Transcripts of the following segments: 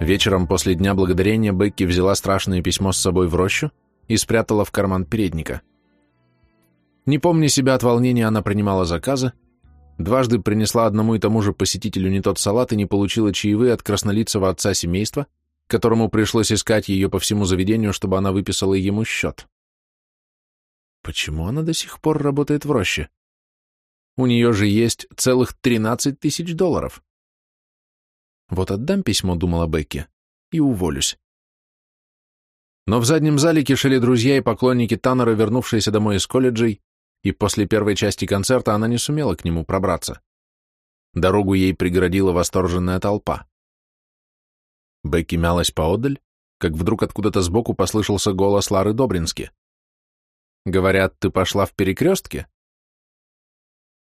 Вечером после Дня Благодарения Бекки взяла страшное письмо с собой в рощу и спрятала в карман передника. Не помня себя от волнения, она принимала заказы, дважды принесла одному и тому же посетителю не тот салат и не получила чаевые от краснолицего отца семейства, которому пришлось искать ее по всему заведению, чтобы она выписала ему счет. Почему она до сих пор работает в роще? У нее же есть целых 13 тысяч долларов. Вот отдам письмо, думала Бекки, и уволюсь. Но в заднем зале кишели друзья и поклонники Таннера, вернувшиеся домой из колледжей, и после первой части концерта она не сумела к нему пробраться. Дорогу ей преградила восторженная толпа. Бекки мялась поодаль, как вдруг откуда-то сбоку послышался голос Лары Добрински. «Говорят, ты пошла в перекрестке?»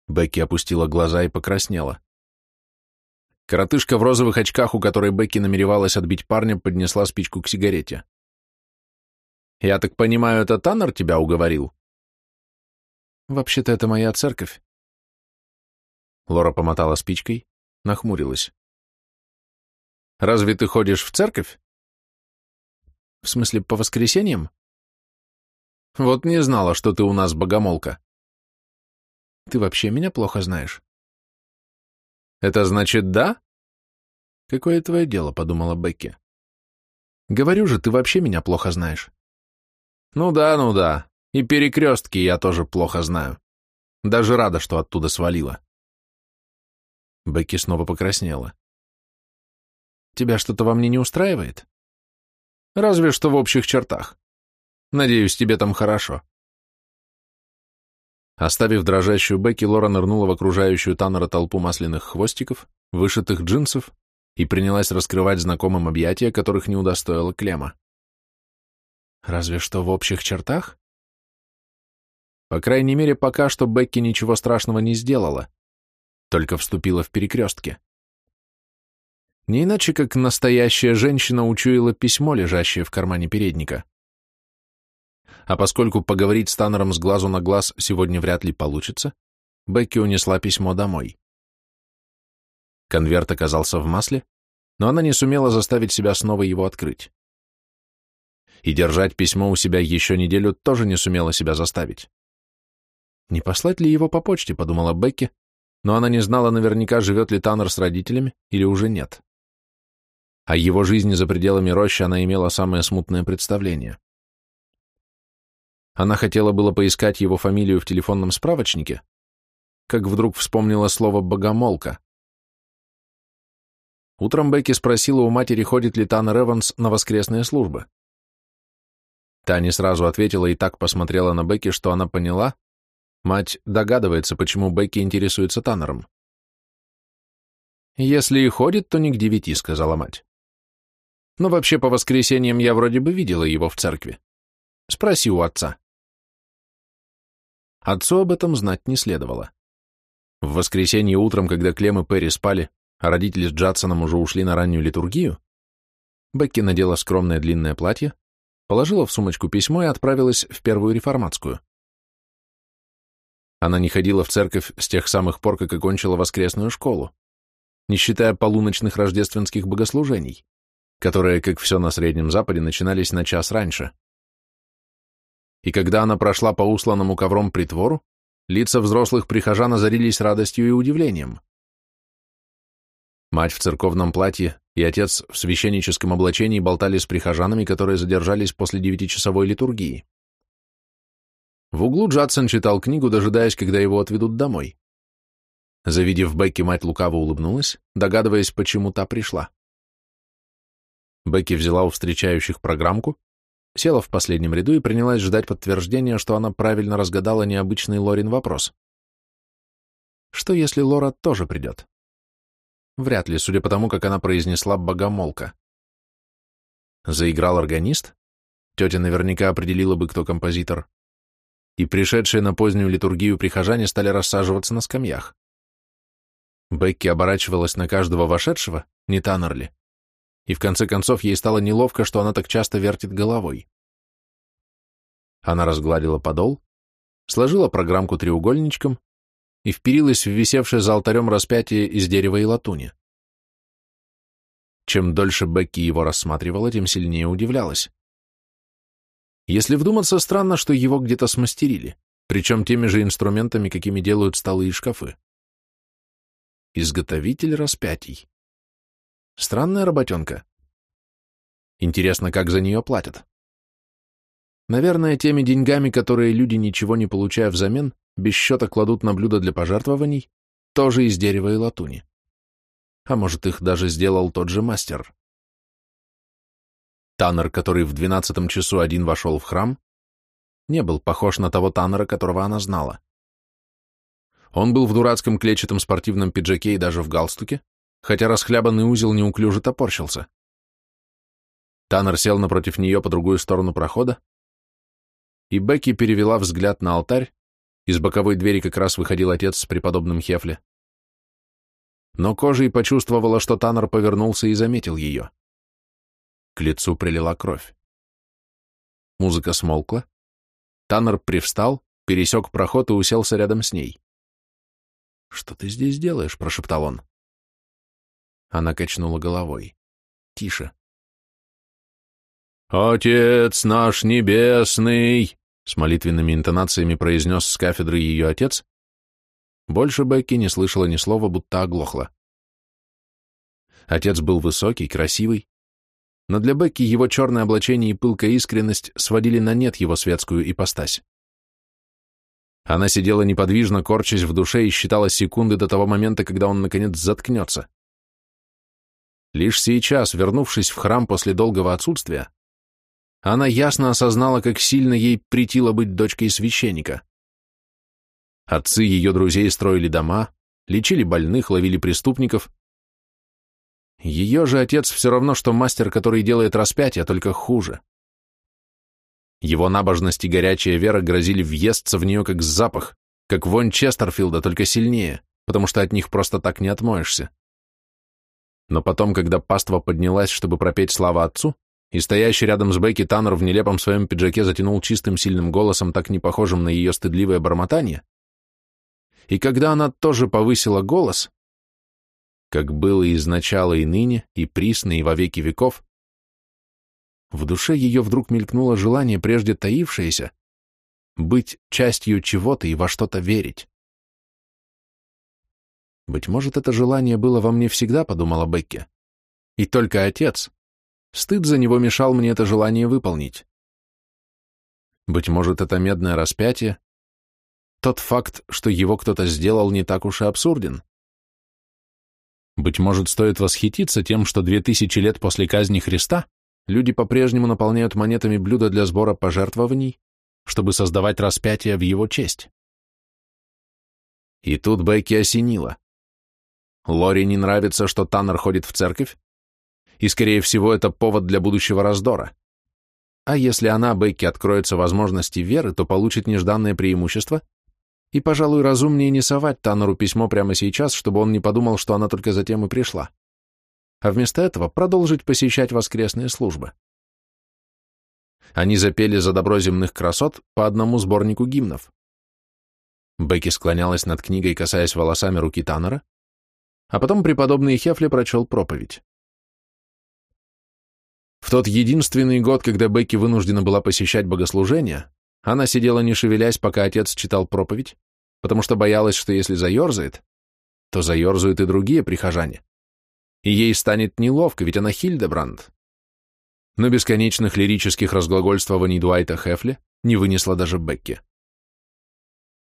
Бекки опустила глаза и покраснела. Коротышка в розовых очках, у которой Бекки намеревалась отбить парня, поднесла спичку к сигарете. «Я так понимаю, это Таннер тебя уговорил?» «Вообще-то это моя церковь». Лора помотала спичкой, нахмурилась. «Разве ты ходишь в церковь?» «В смысле, по воскресеньям?» «Вот не знала, что ты у нас богомолка». «Ты вообще меня плохо знаешь?» Это значит да? Какое твое дело, подумала Бекки. Говорю же, ты вообще меня плохо знаешь. Ну да, ну да. И перекрестки я тоже плохо знаю. Даже рада, что оттуда свалила. Бекки снова покраснела. Тебя что-то во мне не устраивает? Разве что в общих чертах. Надеюсь, тебе там хорошо. Оставив дрожащую Бекки, Лора нырнула в окружающую Таннера толпу масляных хвостиков, вышитых джинсов и принялась раскрывать знакомым объятия, которых не удостоила Клема. Разве что в общих чертах? По крайней мере, пока что Бекки ничего страшного не сделала, только вступила в перекрестки. Не иначе, как настоящая женщина учуяла письмо, лежащее в кармане передника. А поскольку поговорить с Таннером с глазу на глаз сегодня вряд ли получится, Бекки унесла письмо домой. Конверт оказался в масле, но она не сумела заставить себя снова его открыть. И держать письмо у себя еще неделю тоже не сумела себя заставить. «Не послать ли его по почте?» — подумала Бекки, но она не знала наверняка, живет ли Таннер с родителями или уже нет. О его жизни за пределами рощи она имела самое смутное представление. Она хотела было поискать его фамилию в телефонном справочнике, как вдруг вспомнила слово «богомолка». Утром Бекки спросила у матери, ходит ли Тан Реванс на воскресные службы. Таня сразу ответила и так посмотрела на Бекки, что она поняла. Мать догадывается, почему Бекки интересуется Таннером. «Если и ходит, то не к девяти», — сказала мать. «Но вообще по воскресеньям я вроде бы видела его в церкви. Спроси у отца». Отцу об этом знать не следовало. В воскресенье утром, когда Клем и Перри спали, а родители с Джадсоном уже ушли на раннюю литургию, Бекки надела скромное длинное платье, положила в сумочку письмо и отправилась в первую реформатскую. Она не ходила в церковь с тех самых пор, как окончила воскресную школу, не считая полуночных рождественских богослужений, которые, как все на Среднем Западе, начинались на час раньше. И когда она прошла по усланному ковром притвору, лица взрослых прихожан озарились радостью и удивлением. Мать в церковном платье и отец в священническом облачении болтали с прихожанами, которые задержались после девятичасовой литургии. В углу Джадсон читал книгу, дожидаясь, когда его отведут домой. Завидев Бекки, мать лукаво улыбнулась, догадываясь, почему та пришла. Бекки взяла у встречающих программку, села в последнем ряду и принялась ждать подтверждения, что она правильно разгадала необычный Лорин вопрос. Что если Лора тоже придет? Вряд ли, судя по тому, как она произнесла «богомолка». Заиграл органист? Тетя наверняка определила бы, кто композитор. И пришедшие на позднюю литургию прихожане стали рассаживаться на скамьях. Бекки оборачивалась на каждого вошедшего, не Таннерли, и в конце концов ей стало неловко, что она так часто вертит головой. Она разгладила подол, сложила программку треугольничком и вперилась в висевшее за алтарем распятие из дерева и латуни. Чем дольше Бекки его рассматривала, тем сильнее удивлялась. Если вдуматься, странно, что его где-то смастерили, причем теми же инструментами, какими делают столы и шкафы. Изготовитель распятий. Странная работенка. Интересно, как за нее платят. Наверное, теми деньгами, которые люди, ничего не получая взамен, без счета кладут на блюдо для пожертвований, тоже из дерева и латуни. А может, их даже сделал тот же мастер. Таннер, который в двенадцатом часу один вошел в храм, не был похож на того Таннера, которого она знала. Он был в дурацком клетчатом спортивном пиджаке и даже в галстуке, хотя расхлябанный узел неуклюже топорщился. Таннер сел напротив нее по другую сторону прохода, и Бекки перевела взгляд на алтарь, из боковой двери как раз выходил отец с преподобным Хефле. Но кожей почувствовала, что Таннер повернулся и заметил ее. К лицу прилила кровь. Музыка смолкла. Таннер привстал, пересек проход и уселся рядом с ней. «Что ты здесь делаешь?» — прошептал он. Она качнула головой. Тише. «Отец наш небесный!» С молитвенными интонациями произнес с кафедры ее отец. Больше Бекки не слышала ни слова, будто оглохла. Отец был высокий, красивый, но для Бекки его черное облачение и пылкая искренность сводили на нет его светскую ипостась. Она сидела неподвижно, корчась в душе и считала секунды до того момента, когда он, наконец, заткнется. Лишь сейчас, вернувшись в храм после долгого отсутствия, она ясно осознала, как сильно ей притило быть дочкой священника. Отцы ее друзей строили дома, лечили больных, ловили преступников. Ее же отец все равно, что мастер, который делает распятие, только хуже. Его набожность и горячая вера грозили въесться в нее как запах, как вонь Честерфилда, только сильнее, потому что от них просто так не отмоешься. Но потом, когда паства поднялась, чтобы пропеть слава отцу, и стоящий рядом с Бекки Таннер в нелепом своем пиджаке затянул чистым сильным голосом, так не похожим на ее стыдливое бормотание, и когда она тоже повысила голос, как было изначало и ныне, и присно, и во веки веков, в душе ее вдруг мелькнуло желание, прежде таившееся, быть частью чего-то и во что-то верить. Быть может, это желание было во мне всегда, подумала Бекки. И только отец. Стыд за него мешал мне это желание выполнить. Быть может, это медное распятие. Тот факт, что его кто-то сделал, не так уж и абсурден. Быть может, стоит восхититься тем, что две тысячи лет после казни Христа люди по-прежнему наполняют монетами блюда для сбора пожертвований, чтобы создавать распятие в его честь. И тут Бекки осенила. Лори не нравится, что Таннер ходит в церковь, и, скорее всего, это повод для будущего раздора. А если она, Бекки, откроется возможности веры, то получит нежданное преимущество, и, пожалуй, разумнее не совать Таннеру письмо прямо сейчас, чтобы он не подумал, что она только затем и пришла, а вместо этого продолжить посещать воскресные службы. Они запели за добро земных красот по одному сборнику гимнов. Бекки склонялась над книгой, касаясь волосами руки Таннера, а потом преподобный Хефли прочел проповедь. В тот единственный год, когда Бекки вынуждена была посещать богослужение, она сидела не шевелясь, пока отец читал проповедь, потому что боялась, что если заерзает, то заерзают и другие прихожане. И ей станет неловко, ведь она Хильдебранд. Но бесконечных лирических разглагольствований Дуайта Хефли не вынесла даже Бекки.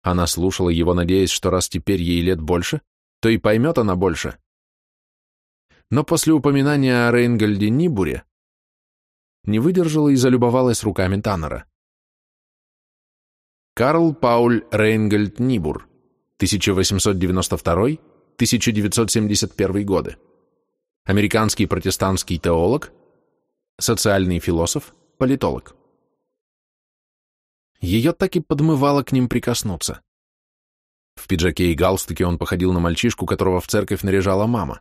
Она слушала его, надеясь, что раз теперь ей лет больше, то и поймет она больше. Но после упоминания о Рейнгольде Нибуре не выдержала и залюбовалась руками Таннера. Карл Пауль Рейнгольд Нибур, 1892-1971 годы. Американский протестантский теолог, социальный философ, политолог. Ее так и подмывало к ним прикоснуться. В пиджаке и галстуке он походил на мальчишку, которого в церковь наряжала мама.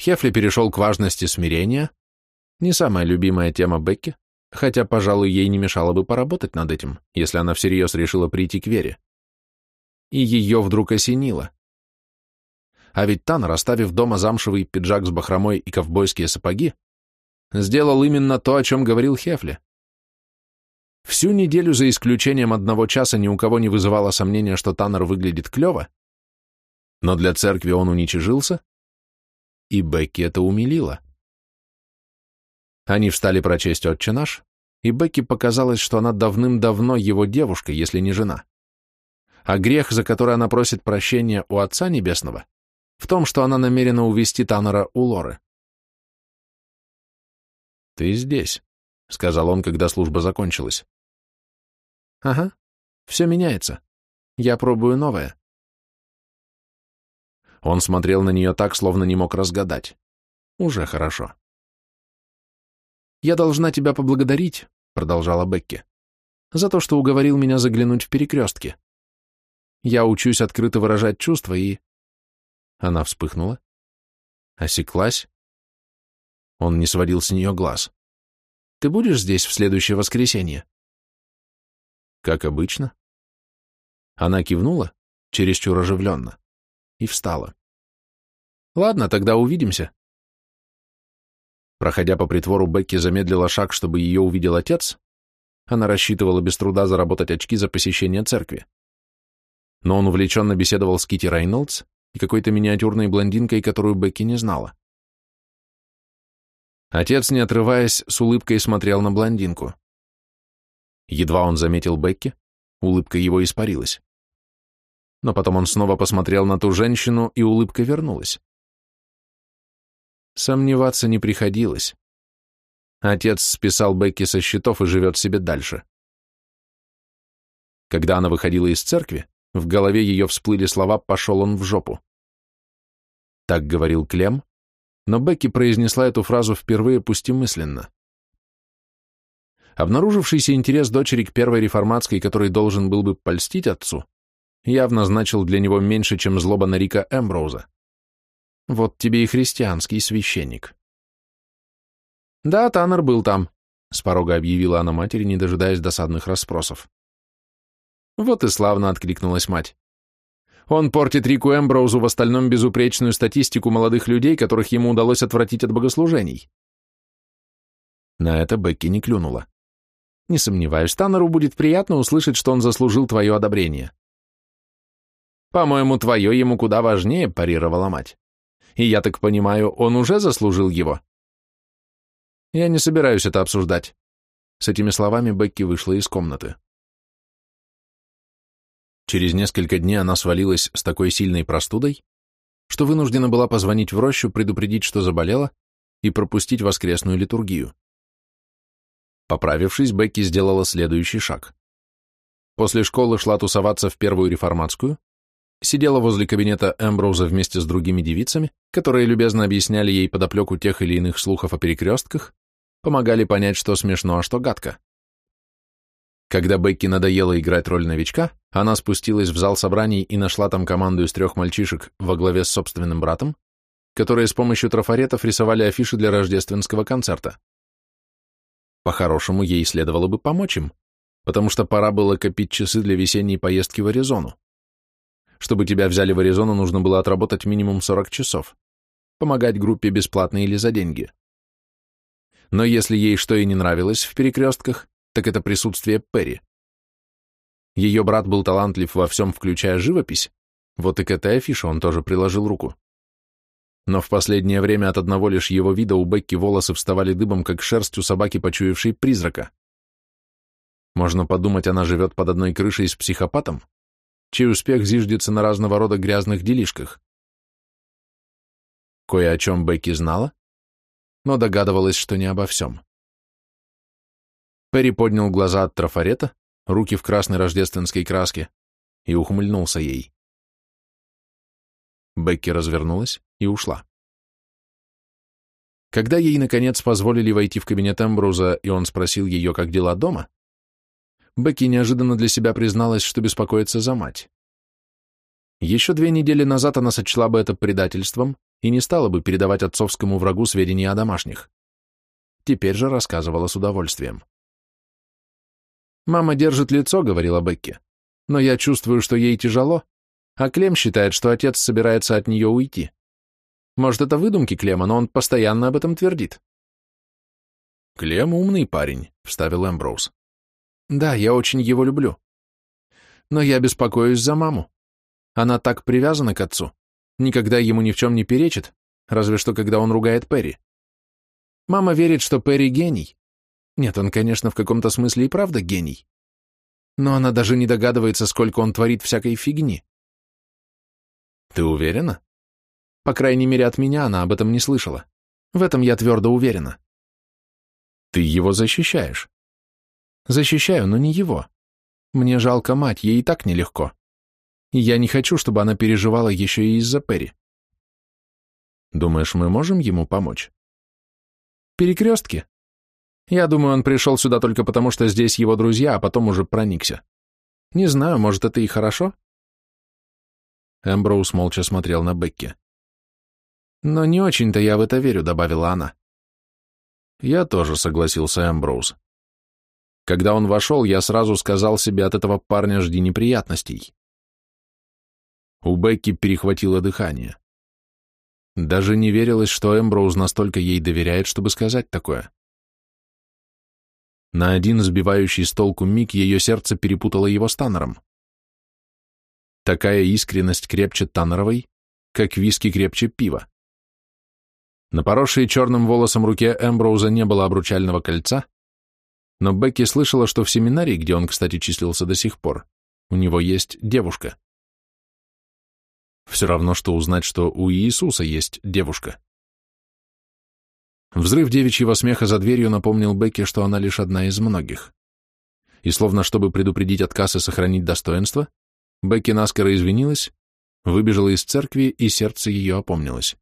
Хефли перешел к важности смирения, не самая любимая тема Бекки, хотя, пожалуй, ей не мешало бы поработать над этим, если она всерьез решила прийти к вере. И ее вдруг осенило. А ведь Тан, расставив дома замшевый пиджак с бахромой и ковбойские сапоги, сделал именно то, о чем говорил Хефли. Всю неделю, за исключением одного часа, ни у кого не вызывало сомнения, что Таннер выглядит клево, но для церкви он уничижился, и Бекки это умилило. Они встали прочесть «Отче наш», и Бекки показалось, что она давным-давно его девушка, если не жена. А грех, за который она просит прощения у Отца Небесного, в том, что она намерена увести Таннера у Лоры. «Ты здесь», — сказал он, когда служба закончилась. «Ага, все меняется. Я пробую новое». Он смотрел на нее так, словно не мог разгадать. «Уже хорошо». «Я должна тебя поблагодарить», — продолжала Бекки, «за то, что уговорил меня заглянуть в перекрестки. Я учусь открыто выражать чувства и...» Она вспыхнула, осеклась. Он не сводил с нее глаз. Ты будешь здесь в следующее воскресенье?» «Как обычно». Она кивнула, чересчур оживленно, и встала. «Ладно, тогда увидимся». Проходя по притвору, Бекки замедлила шаг, чтобы ее увидел отец. Она рассчитывала без труда заработать очки за посещение церкви. Но он увлеченно беседовал с Кити Рейнольдс и какой-то миниатюрной блондинкой, которую Бекки не знала. Отец, не отрываясь, с улыбкой смотрел на блондинку. Едва он заметил Бекки, улыбка его испарилась. Но потом он снова посмотрел на ту женщину, и улыбка вернулась. Сомневаться не приходилось. Отец списал Бекки со счетов и живет себе дальше. Когда она выходила из церкви, в голове ее всплыли слова «пошел он в жопу». Так говорил Клем, но Бекки произнесла эту фразу впервые, пусть и мысленно. Обнаружившийся интерес дочери к первой реформатской, который должен был бы польстить отцу, явно значил для него меньше, чем злоба на Рика Эмброуза. Вот тебе и христианский священник. Да, Таннер был там, с порога объявила она матери, не дожидаясь досадных расспросов. Вот и славно откликнулась мать. Он портит Рику Эмброузу в остальном безупречную статистику молодых людей, которых ему удалось отвратить от богослужений. На это Бекки не клюнула. Не сомневаюсь, Таннеру будет приятно услышать, что он заслужил твое одобрение. По-моему, твое ему куда важнее, парировала мать. И я так понимаю, он уже заслужил его? Я не собираюсь это обсуждать. С этими словами Бекки вышла из комнаты. Через несколько дней она свалилась с такой сильной простудой, что вынуждена была позвонить в рощу, предупредить, что заболела, и пропустить воскресную литургию. Поправившись, Бекки сделала следующий шаг. После школы шла тусоваться в первую реформатскую, сидела возле кабинета Эмброуза вместе с другими девицами, которые любезно объясняли ей подоплеку тех или иных слухов о перекрестках, помогали понять, что смешно, а что гадко. Когда Бекки надоело играть роль новичка, она спустилась в зал собраний и нашла там команду из трех мальчишек во главе с собственным братом, которые с помощью трафаретов рисовали афиши для рождественского концерта. По-хорошему, ей следовало бы помочь им, потому что пора было копить часы для весенней поездки в Аризону. Чтобы тебя взяли в Аризону, нужно было отработать минимум 40 часов. Помогать группе бесплатно или за деньги. Но если ей что и не нравилось в перекрестках, так это присутствие Перри. Ее брат был талантлив во всем, включая живопись. Вот и к этой афише он тоже приложил руку. Но в последнее время от одного лишь его вида у Бекки волосы вставали дыбом, как шерсть у собаки, почуявшей призрака. Можно подумать, она живет под одной крышей с психопатом, чей успех зиждется на разного рода грязных делишках. Кое о чем Бекки знала, но догадывалась, что не обо всем. Перри поднял глаза от трафарета, руки в красной рождественской краске, и ухмыльнулся ей. Бекки развернулась и ушла. Когда ей, наконец, позволили войти в кабинет Эмбруза, и он спросил ее, как дела дома, Бекки неожиданно для себя призналась, что беспокоится за мать. Еще две недели назад она сочла бы это предательством и не стала бы передавать отцовскому врагу сведения о домашних. Теперь же рассказывала с удовольствием. Мама держит лицо, говорила Бекки. Но я чувствую, что ей тяжело, а Клем считает, что отец собирается от нее уйти. Может, это выдумки Клема, но он постоянно об этом твердит. Клем умный парень, вставил Эмброуз. Да, я очень его люблю. Но я беспокоюсь за маму. Она так привязана к отцу. Никогда ему ни в чем не перечит, разве что когда он ругает Перри. Мама верит, что Перри гений, нет, он, конечно, в каком-то смысле и правда гений. Но она даже не догадывается, сколько он творит всякой фигни. Ты уверена? По крайней мере, от меня она об этом не слышала. В этом я твердо уверена. Ты его защищаешь. Защищаю, но не его. Мне жалко мать, ей и так нелегко. Я не хочу, чтобы она переживала еще и из-за Перри. Думаешь, мы можем ему помочь? Перекрестки? Я думаю, он пришел сюда только потому, что здесь его друзья, а потом уже проникся. Не знаю, может, это и хорошо?» Эмброуз молча смотрел на Бекки. «Но не очень-то я в это верю», — добавила она. «Я тоже», — согласился Эмброуз. «Когда он вошел, я сразу сказал себе, от этого парня жди неприятностей». У Бекки перехватило дыхание. Даже не верилось, что Эмброуз настолько ей доверяет, чтобы сказать такое. На один сбивающий с толку миг ее сердце перепутало его с Таннером. Такая искренность крепче Таннеровой, как виски крепче пива. На поросшей черным волосом руке Эмброуза не было обручального кольца, но Бекки слышала, что в семинарии, где он, кстати, числился до сих пор, у него есть девушка. Все равно, что узнать, что у Иисуса есть девушка. Взрыв девичьего смеха за дверью напомнил Бекке, что она лишь одна из многих. И словно чтобы предупредить отказ и сохранить достоинство, Бекки наскоро извинилась, выбежала из церкви, и сердце ее опомнилось.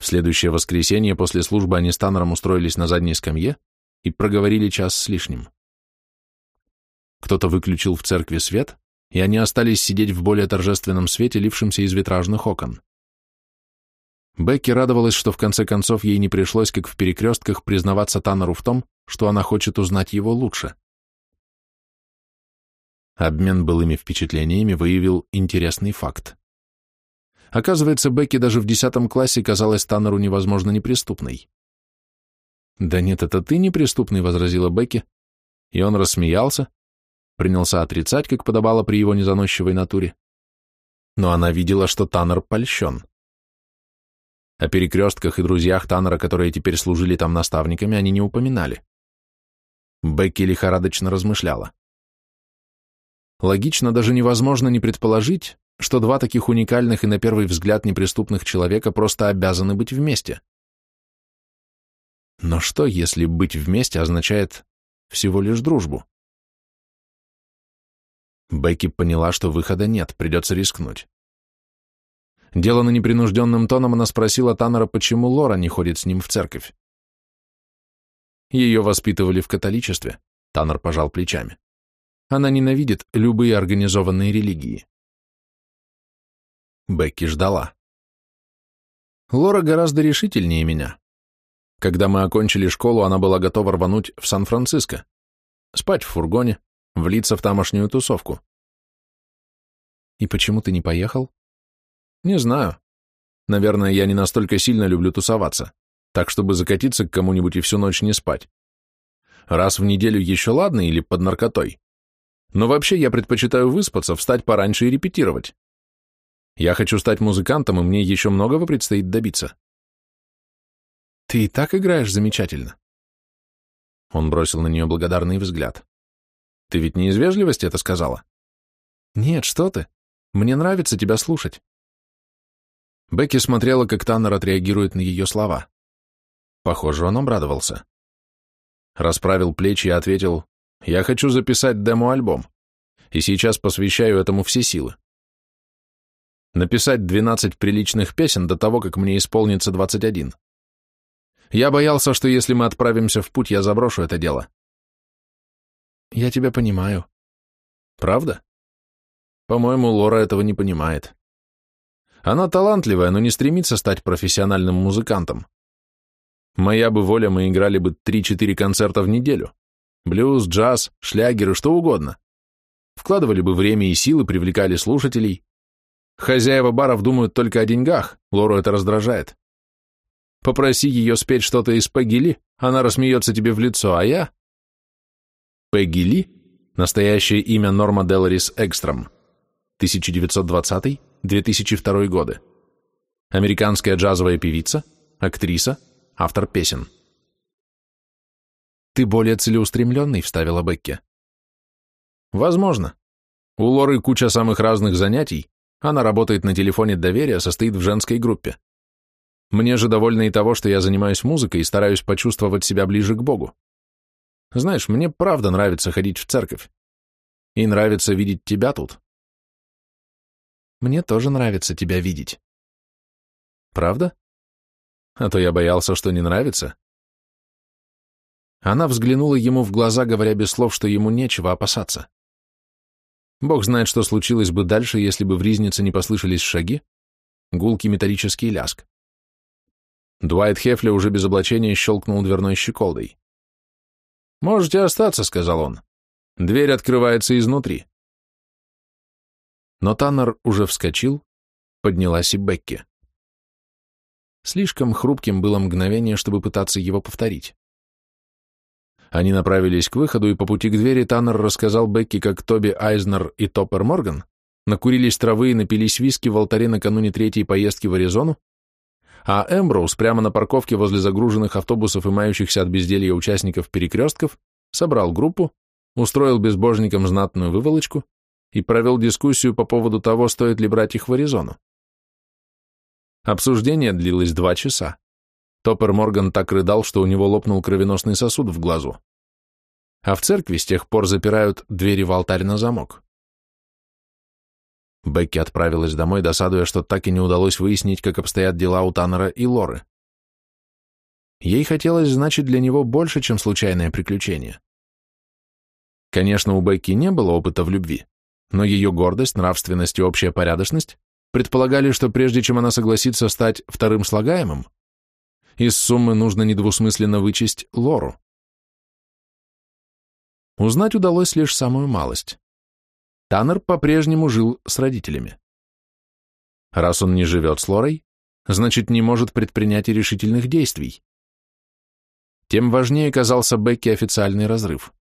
В следующее воскресенье после службы они с Таннером устроились на задней скамье и проговорили час с лишним. Кто-то выключил в церкви свет, и они остались сидеть в более торжественном свете, лившемся из витражных окон. Бекки радовалась, что в конце концов ей не пришлось, как в перекрестках, признаваться Таннеру в том, что она хочет узнать его лучше. Обмен былыми впечатлениями выявил интересный факт. Оказывается, Бекки даже в десятом классе казалась Таннеру невозможно неприступной. «Да нет, это ты неприступный», — возразила Бекки. И он рассмеялся, принялся отрицать, как подобало при его незаносчивой натуре. Но она видела, что Таннер польщен. О перекрестках и друзьях Таннера, которые теперь служили там наставниками, они не упоминали. Бекки лихорадочно размышляла. Логично даже невозможно не предположить, что два таких уникальных и на первый взгляд неприступных человека просто обязаны быть вместе. Но что, если быть вместе означает всего лишь дружбу? Бекки поняла, что выхода нет, придется рискнуть. Делано непринужденным тоном она спросила Таннера, почему Лора не ходит с ним в церковь. Ее воспитывали в католичестве, Таннер пожал плечами. Она ненавидит любые организованные религии. Бекки ждала. Лора гораздо решительнее меня. Когда мы окончили школу, она была готова рвануть в Сан-Франциско, спать в фургоне, влиться в тамошнюю тусовку. «И почему ты не поехал?» Не знаю. Наверное, я не настолько сильно люблю тусоваться, так чтобы закатиться к кому-нибудь и всю ночь не спать. Раз в неделю еще ладно или под наркотой. Но вообще я предпочитаю выспаться, встать пораньше и репетировать. Я хочу стать музыкантом, и мне еще многого предстоит добиться. Ты и так играешь замечательно. Он бросил на нее благодарный взгляд. Ты ведь не из вежливости это сказала? Нет, что ты. Мне нравится тебя слушать. Бекки смотрела, как Таннер отреагирует на ее слова. Похоже, он обрадовался. Расправил плечи и ответил, «Я хочу записать демо-альбом, и сейчас посвящаю этому все силы. Написать 12 приличных песен до того, как мне исполнится 21. Я боялся, что если мы отправимся в путь, я заброшу это дело». «Я тебя понимаю». «Правда?» «По-моему, Лора этого не понимает». Она талантливая, но не стремится стать профессиональным музыкантом. Моя бы воля, мы играли бы 3-4 концерта в неделю. Блюз, джаз, шлягеры, что угодно. Вкладывали бы время и силы, привлекали слушателей. Хозяева баров думают только о деньгах, Лору это раздражает. Попроси ее спеть что-то из Пагили, она рассмеется тебе в лицо, а я... Пагили — настоящее имя Норма Деларис Экстром, 1920 2002 годы. Американская джазовая певица, актриса, автор песен. «Ты более целеустремленный», — вставила Бекке. «Возможно. У Лоры куча самых разных занятий. Она работает на телефоне доверия, состоит в женской группе. Мне же довольно и того, что я занимаюсь музыкой и стараюсь почувствовать себя ближе к Богу. Знаешь, мне правда нравится ходить в церковь. И нравится видеть тебя тут. Мне тоже нравится тебя видеть. Правда? А то я боялся, что не нравится. Она взглянула ему в глаза, говоря без слов, что ему нечего опасаться. Бог знает, что случилось бы дальше, если бы в ризнице не послышались шаги, гулкий металлический ляск. Дуайт Хефли уже без облачения щелкнул дверной щеколдой. «Можете остаться», — сказал он. «Дверь открывается изнутри». Но Таннер уже вскочил, поднялась и Бекки. Слишком хрупким было мгновение, чтобы пытаться его повторить. Они направились к выходу, и по пути к двери Таннер рассказал Бекки, как Тоби Айзнер и Топпер Морган накурились травы и напились виски в алтаре накануне третьей поездки в Аризону, а Эмброуз прямо на парковке возле загруженных автобусов и мающихся от безделья участников перекрестков собрал группу, устроил безбожникам знатную выволочку и провел дискуссию по поводу того, стоит ли брать их в Аризону. Обсуждение длилось два часа. Топпер Морган так рыдал, что у него лопнул кровеносный сосуд в глазу. А в церкви с тех пор запирают двери в алтарь на замок. Бекки отправилась домой, досадуя, что так и не удалось выяснить, как обстоят дела у Таннера и Лоры. Ей хотелось значить для него больше, чем случайное приключение. Конечно, у Бекки не было опыта в любви, но ее гордость, нравственность и общая порядочность предполагали, что прежде чем она согласится стать вторым слагаемым, из суммы нужно недвусмысленно вычесть лору. Узнать удалось лишь самую малость. Таннер по-прежнему жил с родителями. Раз он не живет с Лорой, значит, не может предпринять и решительных действий. Тем важнее казался Бекке официальный разрыв.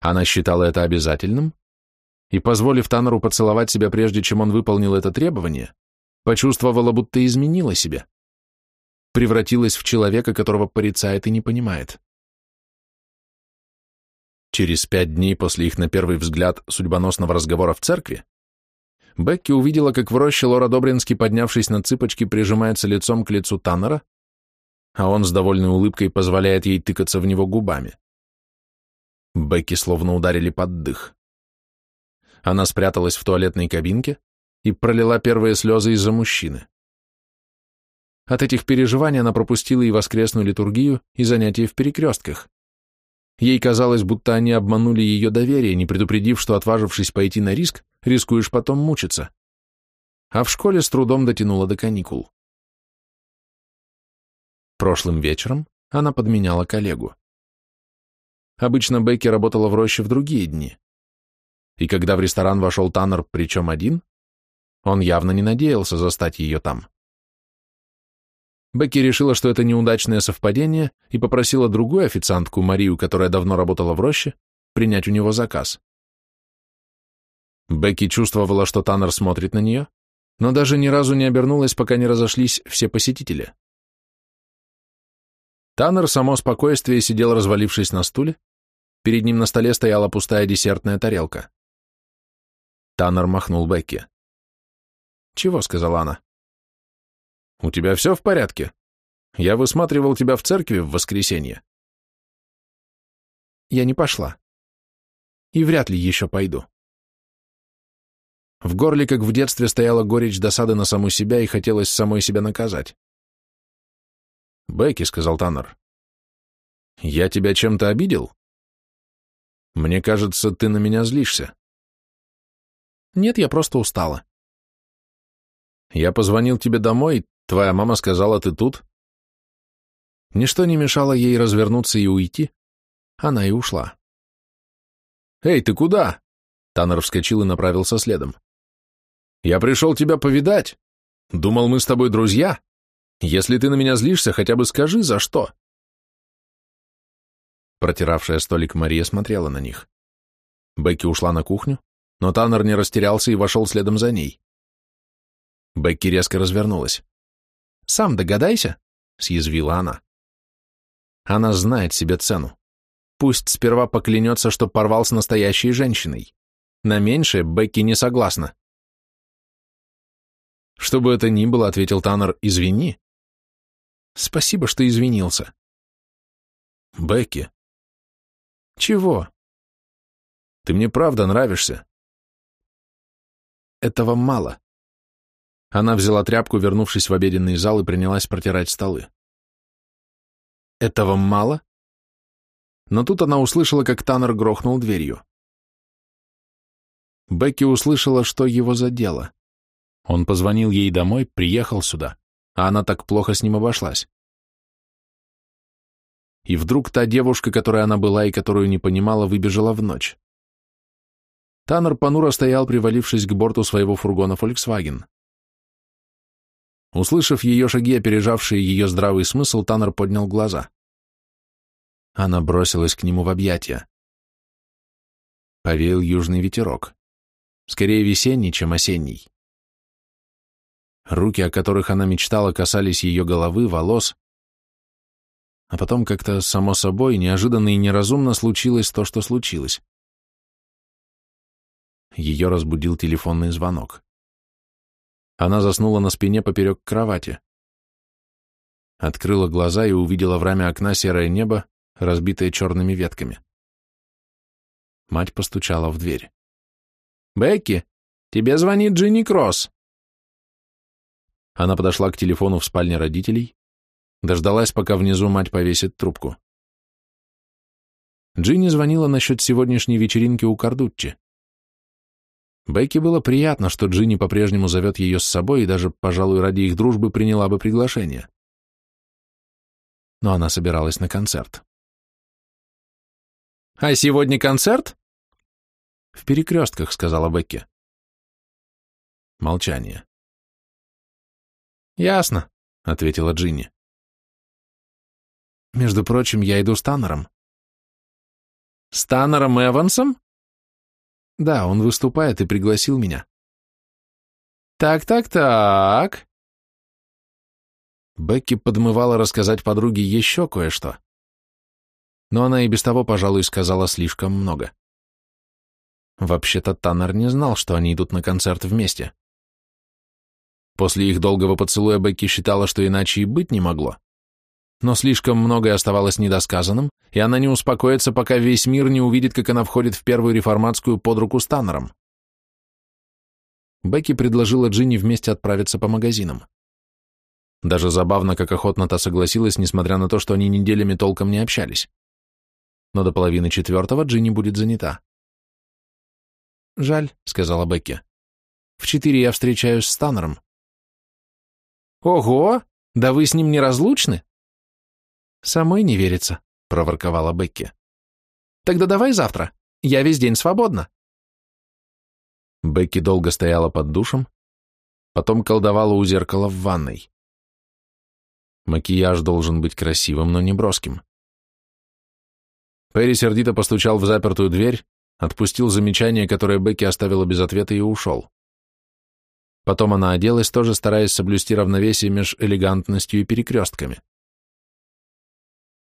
Она считала это обязательным, и, позволив Таннеру поцеловать себя прежде, чем он выполнил это требование, почувствовала, будто изменила себя. Превратилась в человека, которого порицает и не понимает. Через пять дней после их, на первый взгляд, судьбоносного разговора в церкви, Бекки увидела, как в роще Лора Добрински, поднявшись на цыпочки, прижимается лицом к лицу Таннера, а он с довольной улыбкой позволяет ей тыкаться в него губами. Бекки словно ударили под дых. Она спряталась в туалетной кабинке и пролила первые слезы из-за мужчины. От этих переживаний она пропустила и воскресную литургию, и занятия в перекрестках. Ей казалось, будто они обманули ее доверие, не предупредив, что, отважившись пойти на риск, рискуешь потом мучиться. А в школе с трудом дотянула до каникул. Прошлым вечером она подменяла коллегу. Обычно Бекки работала в роще в другие дни, и когда в ресторан вошел Таннер, причем один, он явно не надеялся застать ее там. Бекки решила, что это неудачное совпадение, и попросила другую официантку, Марию, которая давно работала в роще, принять у него заказ. Бекки чувствовала, что Таннер смотрит на нее, но даже ни разу не обернулась, пока не разошлись все посетители. Таннер, само спокойствие, сидел развалившись на стуле, перед ним на столе стояла пустая десертная тарелка. Таннер махнул Бекке. «Чего?» — сказала она. «У тебя все в порядке? Я высматривал тебя в церкви в воскресенье». «Я не пошла. И вряд ли еще пойду». В горле, как в детстве, стояла горечь досады на саму себя и хотелось самой себя наказать. «Бекки», — сказал Таннер, — «я тебя чем-то обидел? Мне кажется, ты на меня злишься». Нет, я просто устала. Я позвонил тебе домой, твоя мама сказала, ты тут. Ничто не мешало ей развернуться и уйти. Она и ушла. «Эй, ты куда?» Таннер вскочил и направился следом. «Я пришел тебя повидать. Думал, мы с тобой друзья. Если ты на меня злишься, хотя бы скажи, за что?» Протиравшая столик Мария смотрела на них. Бекки ушла на кухню, но Таннер не растерялся и вошел следом за ней. Бекки резко развернулась. «Сам догадайся», — съязвила она. Она знает себе цену. Пусть сперва поклянется, что порвал с настоящей женщиной. На меньшее Бекки не согласна. «Что бы это ни было», — ответил Таннер, — «извини». «Спасибо, что извинился». «Бекки». «Чего?» «Ты мне правда нравишься этого мало. Она взяла тряпку, вернувшись в обеденный зал, и принялась протирать столы. Этого мало? Но тут она услышала, как Таннер грохнул дверью. Бекки услышала, что его задело. Он позвонил ей домой, приехал сюда, а она так плохо с ним обошлась. И вдруг та девушка, которой она была и которую не понимала, выбежала в ночь. Таннер понуро стоял, привалившись к борту своего фургона Volkswagen. Услышав ее шаги, опережавшие ее здравый смысл, Таннер поднял глаза. Она бросилась к нему в объятия. Повеял южный ветерок. Скорее весенний, чем осенний. Руки, о которых она мечтала, касались ее головы, волос. А потом как-то, само собой, неожиданно и неразумно случилось то, что случилось. Ее разбудил телефонный звонок. Она заснула на спине поперек кровати. Открыла глаза и увидела в раме окна серое небо, разбитое черными ветками. Мать постучала в дверь. «Бекки, тебе звонит Джинни Кросс!» Она подошла к телефону в спальне родителей, дождалась, пока внизу мать повесит трубку. Джинни звонила насчет сегодняшней вечеринки у Кардуччи. Бекке было приятно, что Джинни по-прежнему зовет ее с собой и даже, пожалуй, ради их дружбы приняла бы приглашение. Но она собиралась на концерт. «А сегодня концерт?» «В перекрестках», — сказала Бекке. Молчание. «Ясно», — ответила Джинни. «Между прочим, я иду с Таннером». «С Таннером Эвансом?» Да, он выступает и пригласил меня. Так, так, так. Бекки подмывала рассказать подруге еще кое-что. Но она и без того, пожалуй, сказала слишком много. Вообще-то Таннер не знал, что они идут на концерт вместе. После их долгого поцелуя Бекки считала, что иначе и быть не могло но слишком многое оставалось недосказанным, и она не успокоится, пока весь мир не увидит, как она входит в первую реформатскую под руку с Таннером. Бекки предложила Джинни вместе отправиться по магазинам. Даже забавно, как охотно та согласилась, несмотря на то, что они неделями толком не общались. Но до половины четвертого Джинни будет занята. «Жаль», — сказала Бекки. «В четыре я встречаюсь с Таннером». «Ого! Да вы с ним неразлучны?» «Самой не верится», — проворковала Бекки. «Тогда давай завтра. Я весь день свободна». Бекки долго стояла под душем, потом колдовала у зеркала в ванной. Макияж должен быть красивым, но не броским. Перри сердито постучал в запертую дверь, отпустил замечание, которое Бекки оставила без ответа, и ушел. Потом она оделась, тоже стараясь соблюсти равновесие между элегантностью и перекрестками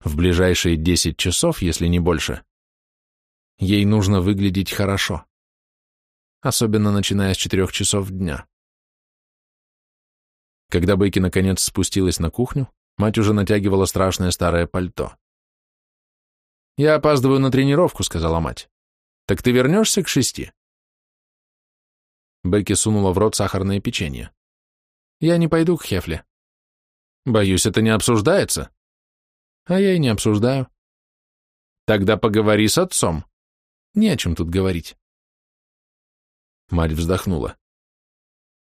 в ближайшие 10 часов, если не больше. Ей нужно выглядеть хорошо, особенно начиная с четырех часов дня. Когда Бекки наконец спустилась на кухню, мать уже натягивала страшное старое пальто. «Я опаздываю на тренировку», — сказала мать. «Так ты вернешься к шести?» Бекки сунула в рот сахарное печенье. «Я не пойду к Хефле». «Боюсь, это не обсуждается», а я и не обсуждаю. Тогда поговори с отцом. Не о чем тут говорить. Марь вздохнула.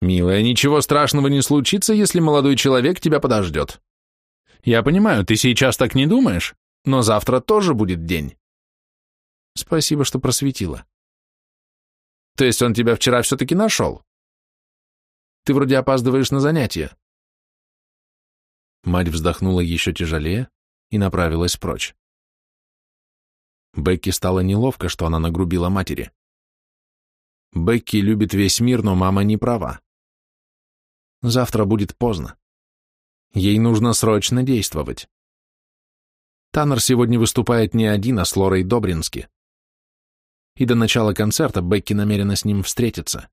Милая, ничего страшного не случится, если молодой человек тебя подождет. Я понимаю, ты сейчас так не думаешь, но завтра тоже будет день. Спасибо, что просветила. То есть он тебя вчера все-таки нашел? Ты вроде опаздываешь на занятия. Мать вздохнула еще тяжелее, и направилась прочь. Бекки стало неловко, что она нагрубила матери. Бекки любит весь мир, но мама не права. Завтра будет поздно. Ей нужно срочно действовать. Таннер сегодня выступает не один, а с Лорой Добрински. И до начала концерта Бекки намерена с ним встретиться.